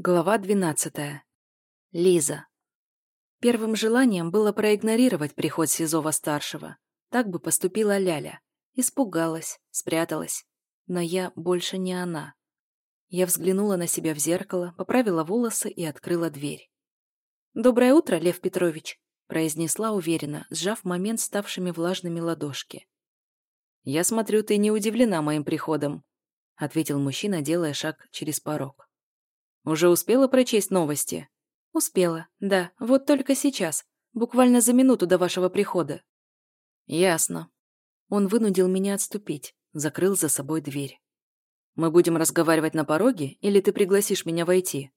Глава 12. Лиза. Первым желанием было проигнорировать приход Сизова-старшего. Так бы поступила Ляля. Испугалась, спряталась. Но я больше не она. Я взглянула на себя в зеркало, поправила волосы и открыла дверь. «Доброе утро, Лев Петрович», — произнесла уверенно, сжав момент ставшими влажными ладошки. «Я смотрю, ты не удивлена моим приходом», — ответил мужчина, делая шаг через порог. Уже успела прочесть новости? Успела, да, вот только сейчас. Буквально за минуту до вашего прихода. Ясно. Он вынудил меня отступить, закрыл за собой дверь. Мы будем разговаривать на пороге, или ты пригласишь меня войти?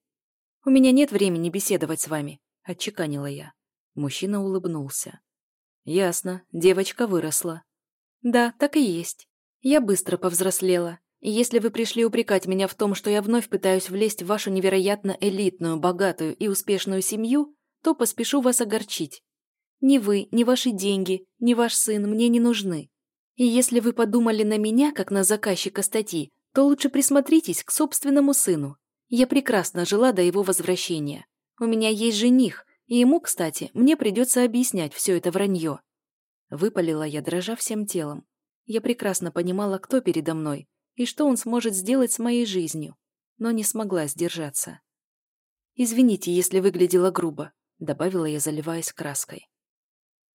У меня нет времени беседовать с вами, отчеканила я. Мужчина улыбнулся. Ясно, девочка выросла. Да, так и есть. Я быстро повзрослела, и если вы пришли упрекать меня в том, что я вновь пытаюсь влезть в вашу невероятно элитную, богатую и успешную семью, то поспешу вас огорчить. Ни вы, ни ваши деньги, ни ваш сын мне не нужны. И если вы подумали на меня, как на заказчика статьи, то лучше присмотритесь к собственному сыну. Я прекрасно жила до его возвращения. У меня есть жених, и ему, кстати, мне придется объяснять все это вранье. Выпалила я, дрожа всем телом. Я прекрасно понимала, кто передо мной, и что он сможет сделать с моей жизнью, но не смогла сдержаться. «Извините, если выглядела грубо», — добавила я, заливаясь краской.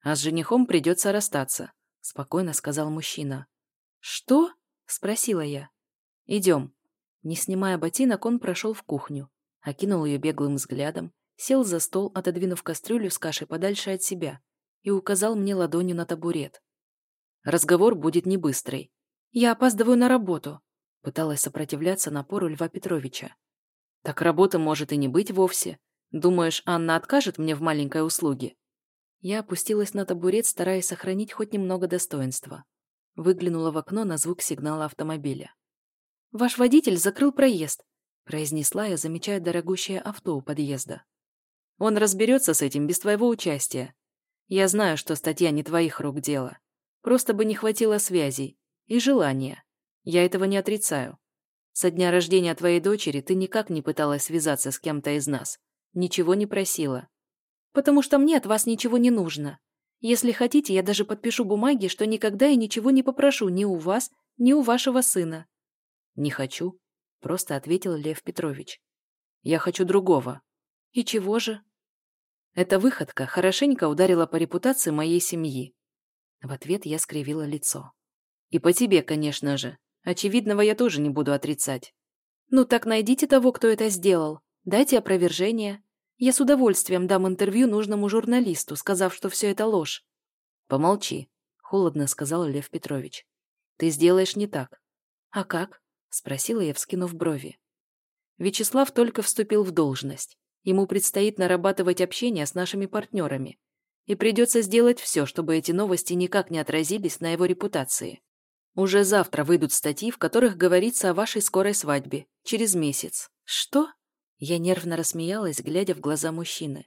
«А с женихом придется расстаться», — спокойно сказал мужчина. «Что?» — спросила я. «Идем». Не снимая ботинок, он прошел в кухню, окинул ее беглым взглядом, сел за стол, отодвинув кастрюлю с кашей подальше от себя, и указал мне ладонью на табурет. «Разговор будет не быстрый. «Я опаздываю на работу», — пыталась сопротивляться напору Льва Петровича. «Так работы может и не быть вовсе. Думаешь, Анна откажет мне в маленькой услуге?» Я опустилась на табурет, стараясь сохранить хоть немного достоинства. Выглянула в окно на звук сигнала автомобиля. «Ваш водитель закрыл проезд», — произнесла я, замечая дорогущее авто у подъезда. «Он разберется с этим без твоего участия. Я знаю, что статья не твоих рук дело. Просто бы не хватило связей, и желание. Я этого не отрицаю. Со дня рождения твоей дочери ты никак не пыталась связаться с кем-то из нас. Ничего не просила. Потому что мне от вас ничего не нужно. Если хотите, я даже подпишу бумаги, что никогда и ничего не попрошу ни у вас, ни у вашего сына. Не хочу, просто ответил Лев Петрович. Я хочу другого. И чего же? Эта выходка хорошенько ударила по репутации моей семьи. В ответ я скривила лицо. И по тебе, конечно же. Очевидного я тоже не буду отрицать. Ну так найдите того, кто это сделал. Дайте опровержение. Я с удовольствием дам интервью нужному журналисту, сказав, что все это ложь. Помолчи, холодно сказал Лев Петрович. Ты сделаешь не так. А как? Спросила я, вскинув брови. Вячеслав только вступил в должность. Ему предстоит нарабатывать общение с нашими партнерами. И придется сделать все, чтобы эти новости никак не отразились на его репутации. Уже завтра выйдут статьи, в которых говорится о вашей скорой свадьбе. Через месяц. Что? Я нервно рассмеялась, глядя в глаза мужчины.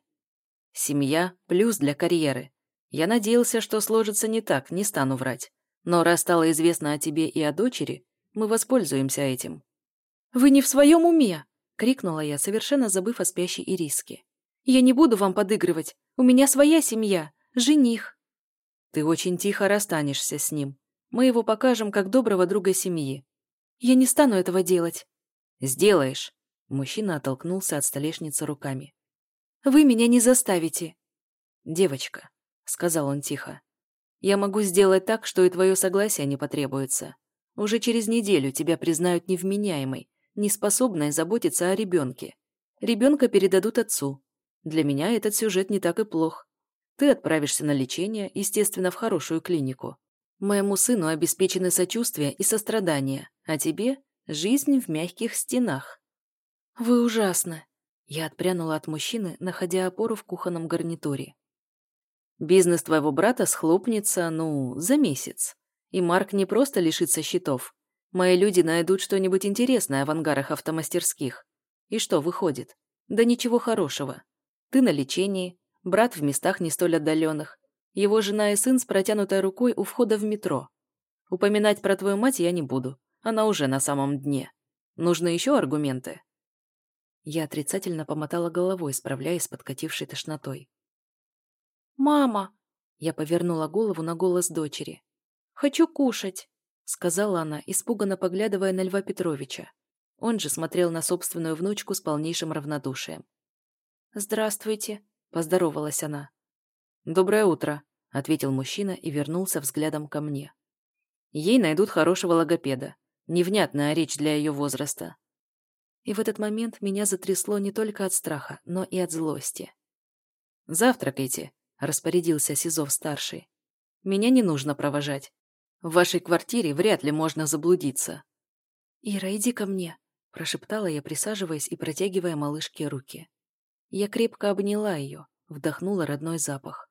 Семья – плюс для карьеры. Я надеялся, что сложится не так, не стану врать. Но раз стало известно о тебе и о дочери, мы воспользуемся этим. «Вы не в своем уме!» — крикнула я, совершенно забыв о спящей Ириске. «Я не буду вам подыгрывать. У меня своя семья, жених». «Ты очень тихо расстанешься с ним», мы его покажем как доброго друга семьи. Я не стану этого делать. Сделаешь. Мужчина оттолкнулся от столешницы руками. Вы меня не заставите. Девочка, сказал он тихо. Я могу сделать так, что и твое согласие не потребуется. Уже через неделю тебя признают невменяемой, неспособной заботиться о ребенке. Ребенка передадут отцу. Для меня этот сюжет не так и плох. Ты отправишься на лечение, естественно, в хорошую клинику. Моему сыну обеспечены сочувствие и сострадание, а тебе — жизнь в мягких стенах. Вы ужасны. Я отпрянула от мужчины, находя опору в кухонном гарнитуре. Бизнес твоего брата схлопнется, ну, за месяц. И Марк не просто лишится счетов. Мои люди найдут что-нибудь интересное в ангарах автомастерских. И что выходит? Да ничего хорошего. Ты на лечении, брат в местах не столь отдаленных, его жена и сын с протянутой рукой у входа в метро. Упоминать про твою мать я не буду. Она уже на самом дне. Нужны еще аргументы? Я отрицательно помотала головой, справляясь с подкатившей тошнотой. «Мама!» Я повернула голову на голос дочери. «Хочу кушать!» сказала она, испуганно поглядывая на Льва Петровича. Он же смотрел на собственную внучку с полнейшим равнодушием. «Здравствуйте», — поздоровалась она. «Доброе утро», — ответил мужчина и вернулся взглядом ко мне. «Ей найдут хорошего логопеда. Невнятная речь для ее возраста». И в этот момент меня затрясло не только от страха, но и от злости. «Завтракайте», — распорядился Сизов-старший. «Меня не нужно провожать. В вашей квартире вряд ли можно заблудиться». «Ира, иди ко мне», — прошептала я, присаживаясь и протягивая малышке руки. Я крепко обняла ее, вдохнула родной запах.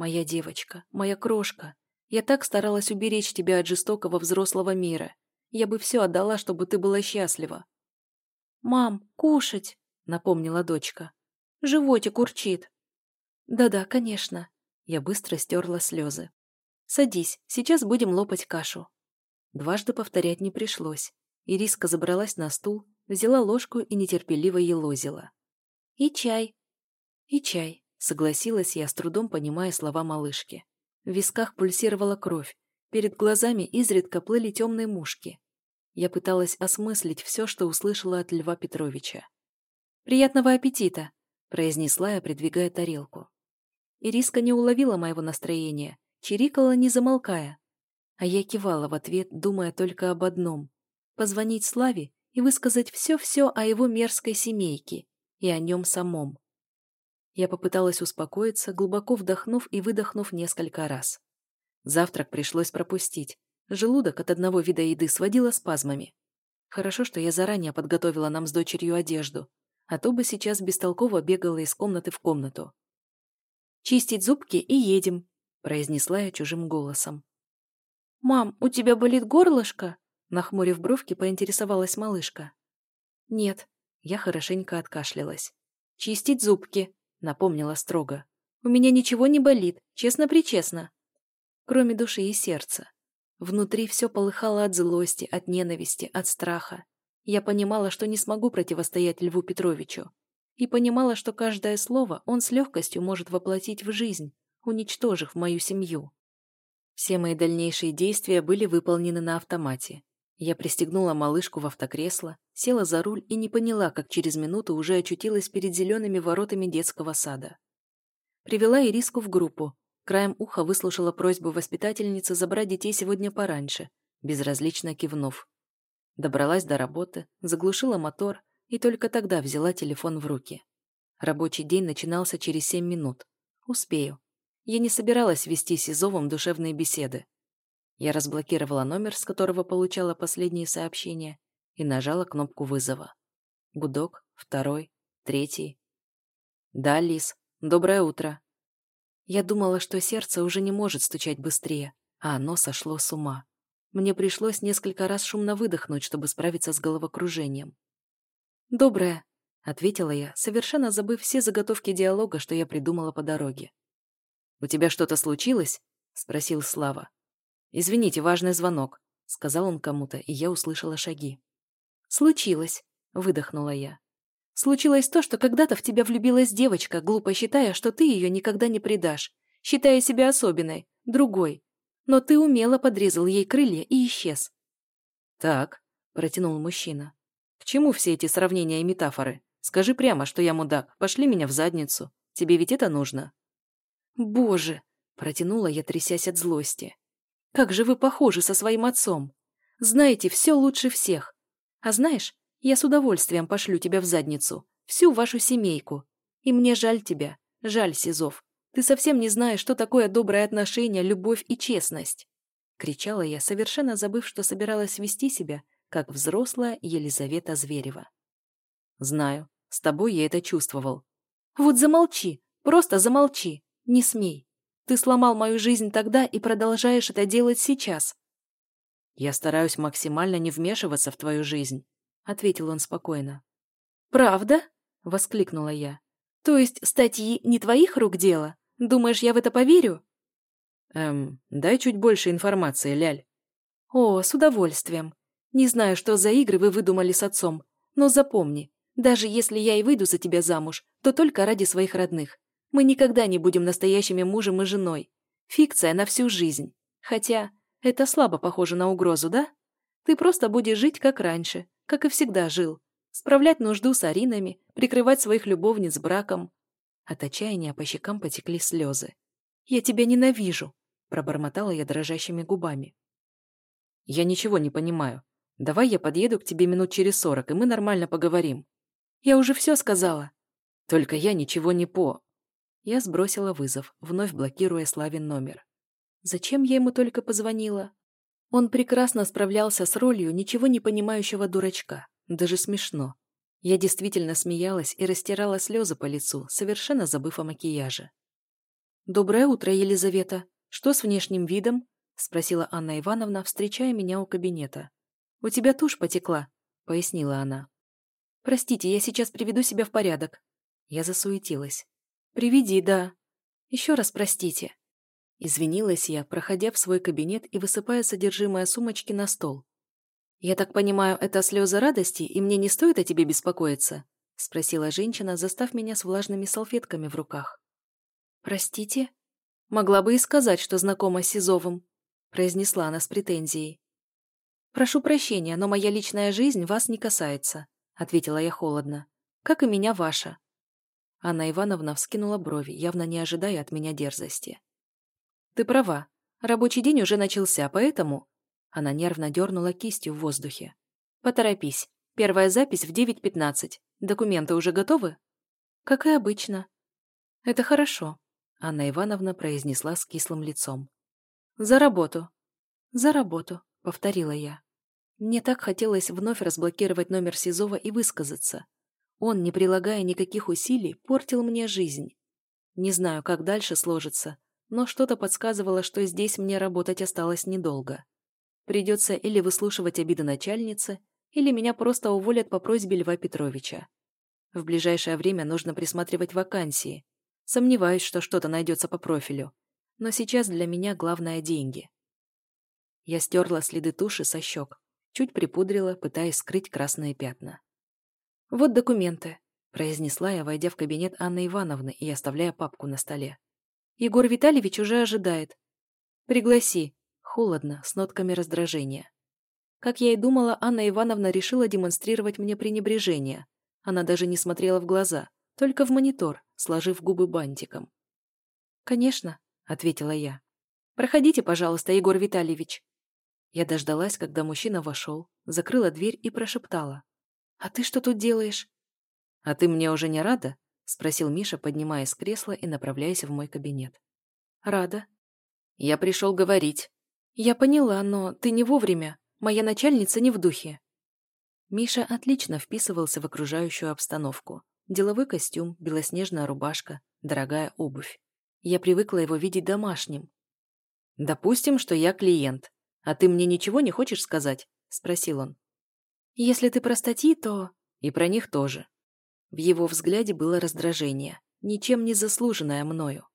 «Моя девочка, моя крошка, я так старалась уберечь тебя от жестокого взрослого мира. Я бы все отдала, чтобы ты была счастлива». «Мам, кушать!» — напомнила дочка. «Животик урчит». «Да-да, конечно». Я быстро стерла слезы. «Садись, сейчас будем лопать кашу». Дважды повторять не пришлось. Ириска забралась на стул, взяла ложку и нетерпеливо елозила. «И чай». «И чай», — согласилась я, с трудом понимая слова малышки. В висках пульсировала кровь, перед глазами изредка плыли темные мушки. Я пыталась осмыслить все, что услышала от Льва Петровича. «Приятного аппетита!» — произнесла я, придвигая тарелку. Ириска не уловила моего настроения чирикала, не замолкая. А я кивала в ответ, думая только об одном — позвонить Славе и высказать все-все о его мерзкой семейке и о нем самом. Я попыталась успокоиться, глубоко вдохнув и выдохнув несколько раз. Завтрак пришлось пропустить. Желудок от одного вида еды сводило спазмами. Хорошо, что я заранее подготовила нам с дочерью одежду, а то бы сейчас бестолково бегала из комнаты в комнату. «Чистить зубки и едем», произнесла я чужим голосом. «Мам, у тебя болит горлышко?» Нахмурив бровки, поинтересовалась малышка. «Нет». Я хорошенько откашлялась. «Чистить зубки», — напомнила строго. «У меня ничего не болит, честно-причестно». Кроме души и сердца. Внутри все полыхало от злости, от ненависти, от страха. Я понимала, что не смогу противостоять Льву Петровичу. И понимала, что каждое слово он с легкостью может воплотить в жизнь, уничтожив мою семью. Все мои дальнейшие действия были выполнены на автомате. Я пристегнула малышку в автокресло, села за руль и не поняла, как через минуту уже очутилась перед зелеными воротами детского сада. Привела Ириску в группу, краем уха выслушала просьбу воспитательницы забрать детей сегодня пораньше, безразлично кивнув. Добралась до работы, заглушила мотор и только тогда взяла телефон в руки. Рабочий день начинался через семь минут. Успею. Я не собиралась вести с Изовым душевные беседы. Я разблокировала номер, с которого получала последние сообщения, и нажала кнопку вызова. Гудок, второй, третий. «Да, Лис, доброе утро». Я думала, что сердце уже не может стучать быстрее, а оно сошло с ума. Мне пришлось несколько раз шумно выдохнуть, чтобы справиться с головокружением. «Доброе», — ответила я, совершенно забыв все заготовки диалога, что я придумала по дороге. «У тебя что-то случилось?» — спросил Слава. «Извините, важный звонок», — сказал он кому-то, и я услышала шаги. «Случилось», — выдохнула я. «Случилось то, что когда-то в тебя влюбилась девочка, глупо считая, что ты ее никогда не предашь, считая себя особенной, другой. Но ты умело подрезал ей крылья и исчез». «Так», — протянул мужчина. «К чему все эти сравнения и метафоры? Скажи прямо, что я мудак, пошли меня в задницу. Тебе ведь это нужно?» «Боже!» – протянула я, трясясь от злости. «Как же вы похожи со своим отцом! Знаете все лучше всех! А знаешь, я с удовольствием пошлю тебя в задницу, всю вашу семейку. И мне жаль тебя, жаль, Сизов. Ты совсем не знаешь, что такое доброе отношение, любовь и честность!» Кричала я, совершенно забыв, что собиралась вести себя, как взрослая Елизавета Зверева. «Знаю, с тобой я это чувствовал». «Вот замолчи, просто замолчи!» Не смей. Ты сломал мою жизнь тогда и продолжаешь это делать сейчас. Я стараюсь максимально не вмешиваться в твою жизнь, ответил он спокойно. Правда? воскликнула я. То есть статьи не твоих рук дело? Думаешь, я в это поверю? Эм, дай чуть больше информации, Ляль. О, с удовольствием. Не знаю, что за игры вы выдумали с отцом, но запомни, Даже если я и выйду за тебя замуж, то только ради своих родных. Мы никогда не будем настоящими мужем и женой. Фикция на всю жизнь. Хотя это слабо похоже на угрозу, да? Ты просто будешь жить как раньше, как и всегда жил. Справлять нужду с Аринами, прикрывать своих любовниц браком. От отчаяния по щекам потекли слезы. «Я тебя ненавижу», — пробормотала я дрожащими губами. «Я ничего не понимаю. Давай я подъеду к тебе минут через сорок, и мы нормально поговорим». «Я уже все сказала». «Только я ничего не по...» Я сбросила вызов, вновь блокируя Славин номер. Зачем я ему только позвонила? Он прекрасно справлялся с ролью ничего не понимающего дурачка. Даже смешно. Я действительно смеялась и растирала слезы по лицу, совершенно забыв о макияже. «Доброе утро, Елизавета. Что с внешним видом?» — спросила Анна Ивановна, встречая меня у кабинета. «У тебя тушь потекла», — пояснила она. «Простите, я сейчас приведу себя в порядок». Я засуетилась. «Приведи, да. Еще раз простите». Извинилась я, проходя в свой кабинет и высыпая содержимое сумочки на стол. «Я так понимаю, это слезы радости, и мне не стоит о тебе беспокоиться?» — спросила женщина, застав меня с влажными салфетками в руках. «Простите?» «Могла бы и сказать, что знакома с Сизовым», — произнесла она с претензией. «Прошу прощения, но моя личная жизнь вас не касается», — ответила я холодно. «Как и меня ваша». Анна Ивановна вскинула брови, явно не ожидая от меня дерзости. «Ты права. Рабочий день уже начался, поэтому...» Она нервно дернула кистью в воздухе. «Поторопись. Первая запись в 9.15. Документы уже готовы?» «Как и обычно». «Это хорошо», — Анна Ивановна произнесла с кислым лицом. «За работу». «За работу», — повторила я. Мне так хотелось вновь разблокировать номер Сизова и высказаться. Он, не прилагая никаких усилий, портил мне жизнь. Не знаю, как дальше сложится, но что-то подсказывало, что здесь мне работать осталось недолго. Придется или выслушивать обиды начальницы, или меня просто уволят по просьбе Льва Петровича. В ближайшее время нужно присматривать вакансии. Сомневаюсь, что что-то найдется по профилю. Но сейчас для меня главное – деньги. Я стерла следы туши со щек, чуть припудрила, пытаясь скрыть красные пятна. «Вот документы», – произнесла я, войдя в кабинет Анны Ивановны и оставляя папку на столе. Егор Витальевич уже ожидает. Пригласи. Холодно, с нотками раздражения. Как я и думала, Анна Ивановна решила демонстрировать мне пренебрежение. Она даже не смотрела в глаза, только в монитор, сложив губы бантиком. «Конечно», — ответила я. «Проходите, пожалуйста, Егор Витальевич». Я дождалась, когда мужчина вошел, закрыла дверь и прошептала. «А ты что тут делаешь?» «А ты мне уже не рада?» — спросил Миша, поднимаясь с кресла и направляясь в мой кабинет. «Рада». «Я пришел говорить». «Я поняла, но ты не вовремя. Моя начальница не в духе». Миша отлично вписывался в окружающую обстановку. Деловой костюм, белоснежная рубашка, дорогая обувь. Я привыкла его видеть домашним. «Допустим, что я клиент. А ты мне ничего не хочешь сказать?» — спросил он. «Если ты про статьи, то...» «И про них тоже. В его взгляде было раздражение, ничем не заслуженное мною.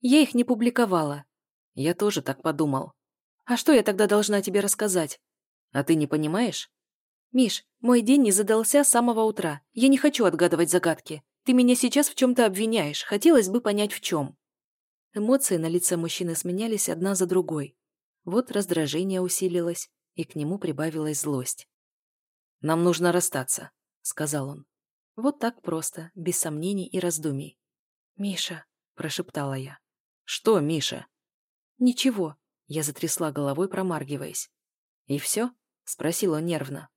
Я их не публиковала. Я тоже так подумал. А что я тогда должна тебе рассказать? А ты не понимаешь? Миш, мой день не задался с самого утра. Я не хочу отгадывать загадки. Ты меня сейчас в чем-то обвиняешь. Хотелось бы понять, в чем. Эмоции на лице мужчины сменялись одна за другой. Вот раздражение усилилось, и к нему прибавилась злость. «Нам нужно расстаться», — сказал он. Вот так просто, без сомнений и раздумий. «Миша», — прошептала я. «Что, Миша?» «Ничего», — я затрясла головой, промаргиваясь. «И все?» — спросила нервно.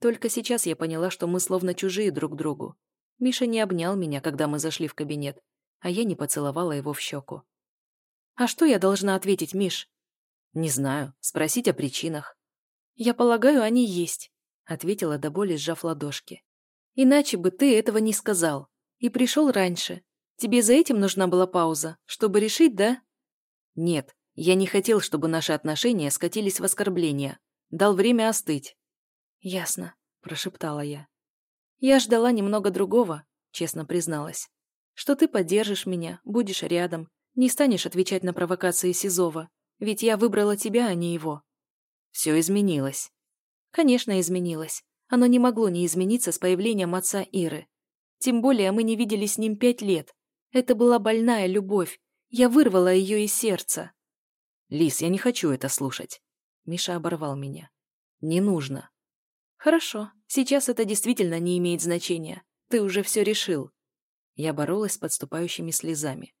Только сейчас я поняла, что мы словно чужие друг другу. Миша не обнял меня, когда мы зашли в кабинет, а я не поцеловала его в щеку. «А что я должна ответить, Миш?» «Не знаю. Спросить о причинах». «Я полагаю, они есть», — ответила до боли, сжав ладошки. Иначе бы ты этого не сказал. И пришел раньше. Тебе за этим нужна была пауза, чтобы решить, да? Нет, я не хотел, чтобы наши отношения скатились в оскорбление. Дал время остыть. Ясно, прошептала я. Я ждала немного другого, честно призналась. Что ты поддержишь меня, будешь рядом, не станешь отвечать на провокации Сизова, ведь я выбрала тебя, а не его. Все изменилось. Конечно, изменилось. Оно не могло не измениться с появлением отца Иры. Тем более мы не виделись с ним пять лет. Это была больная любовь. Я вырвала ее из сердца. «Лис, я не хочу это слушать». Миша оборвал меня. «Не нужно». «Хорошо. Сейчас это действительно не имеет значения. Ты уже все решил». Я боролась с подступающими слезами.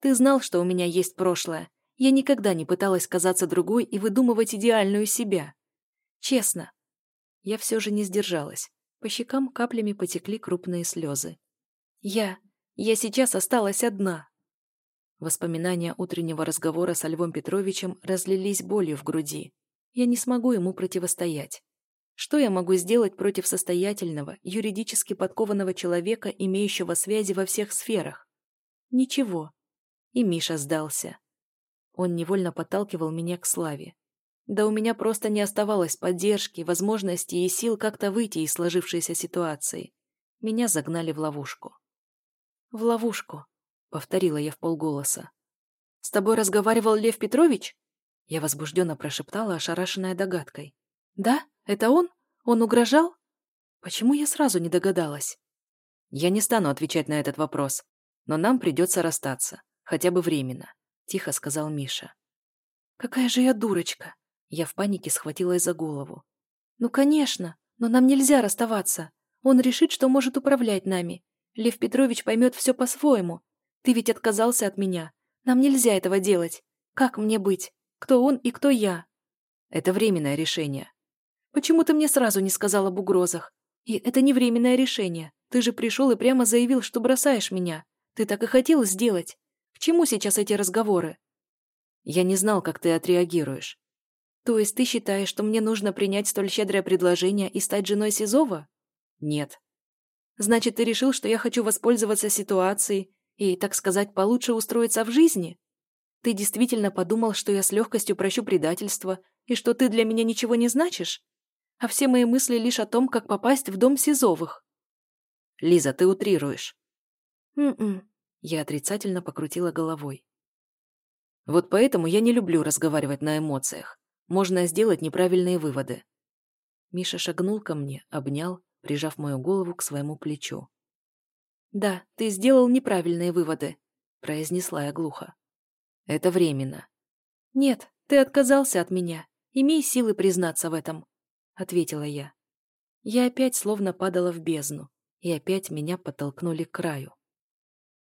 «Ты знал, что у меня есть прошлое. Я никогда не пыталась казаться другой и выдумывать идеальную себя. Честно. Я все же не сдержалась. По щекам каплями потекли крупные слезы. Я... Я сейчас осталась одна. Воспоминания утреннего разговора со Львом Петровичем разлились болью в груди. Я не смогу ему противостоять. Что я могу сделать против состоятельного, юридически подкованного человека, имеющего связи во всех сферах? Ничего. И Миша сдался. Он невольно подталкивал меня к славе. Да у меня просто не оставалось поддержки, возможности и сил как-то выйти из сложившейся ситуации. Меня загнали в ловушку. «В ловушку», — повторила я в полголоса. «С тобой разговаривал Лев Петрович?» Я возбужденно прошептала, ошарашенная догадкой. «Да? Это он? Он угрожал? Почему я сразу не догадалась?» «Я не стану отвечать на этот вопрос, но нам придется расстаться, хотя бы временно», — тихо сказал Миша. «Какая же я дурочка!» Я в панике схватилась за голову. «Ну, конечно, но нам нельзя расставаться. Он решит, что может управлять нами. Лев Петрович поймет все по-своему. Ты ведь отказался от меня. Нам нельзя этого делать. Как мне быть? Кто он и кто я?» «Это временное решение». «Почему ты мне сразу не сказал об угрозах? И это не временное решение. Ты же пришел и прямо заявил, что бросаешь меня. Ты так и хотел сделать. К чему сейчас эти разговоры?» «Я не знал, как ты отреагируешь. То есть ты считаешь, что мне нужно принять столь щедрое предложение и стать женой Сизова? Нет. Значит, ты решил, что я хочу воспользоваться ситуацией и, так сказать, получше устроиться в жизни? Ты действительно подумал, что я с легкостью прощу предательство и что ты для меня ничего не значишь? А все мои мысли лишь о том, как попасть в дом Сизовых. Лиза, ты утрируешь. М-м. Я отрицательно покрутила головой. Вот поэтому я не люблю разговаривать на эмоциях можно сделать неправильные выводы. Миша шагнул ко мне, обнял, прижав мою голову к своему плечу. «Да, ты сделал неправильные выводы», — произнесла я глухо. «Это временно». «Нет, ты отказался от меня. Имей силы признаться в этом», — ответила я. Я опять словно падала в бездну, и опять меня подтолкнули к краю.